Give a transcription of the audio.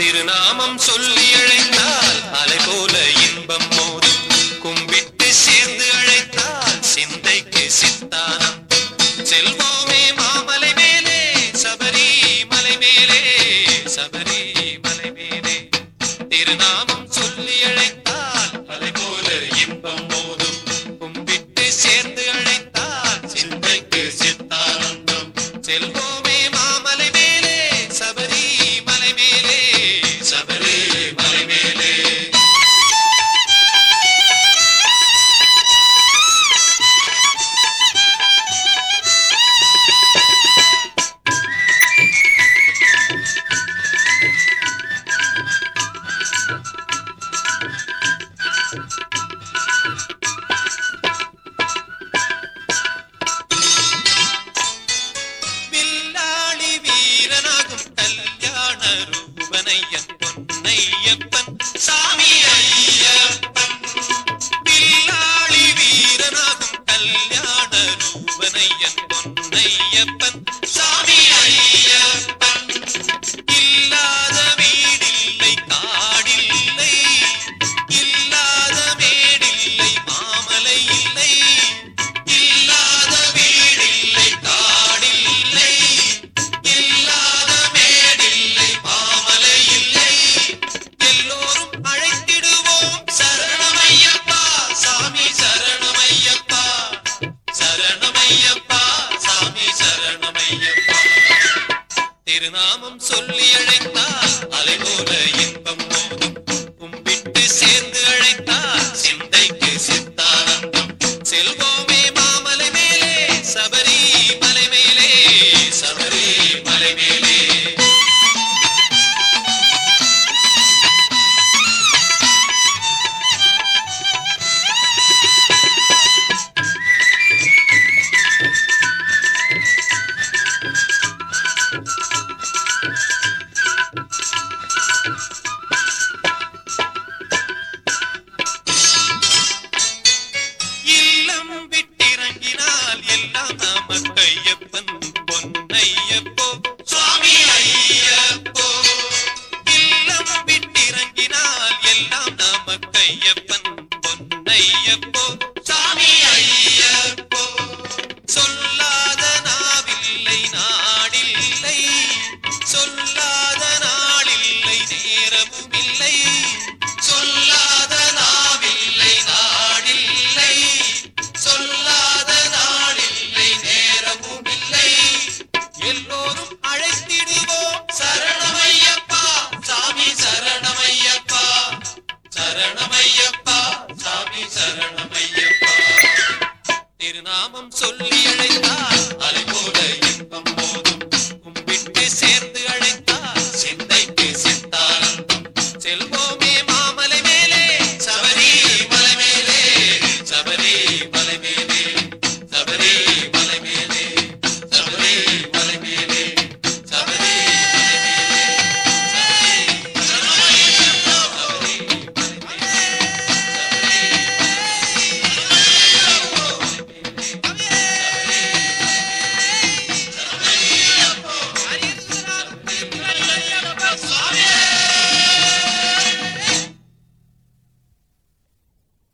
திருநாமம் சொல்லி அழைத்தால் அலை போல இன்பம் மோதும். கும்பிட்டு சேர்ந்து அழைத்தால் சிந்தைக்கு சித்தானம். செல்வோமே மாமலை மேலே சபரி மலை மேலே சபரி மலை மேலே. திருநாமம் திருநாமம் சொல்லி அழைத்தார். அலை போல your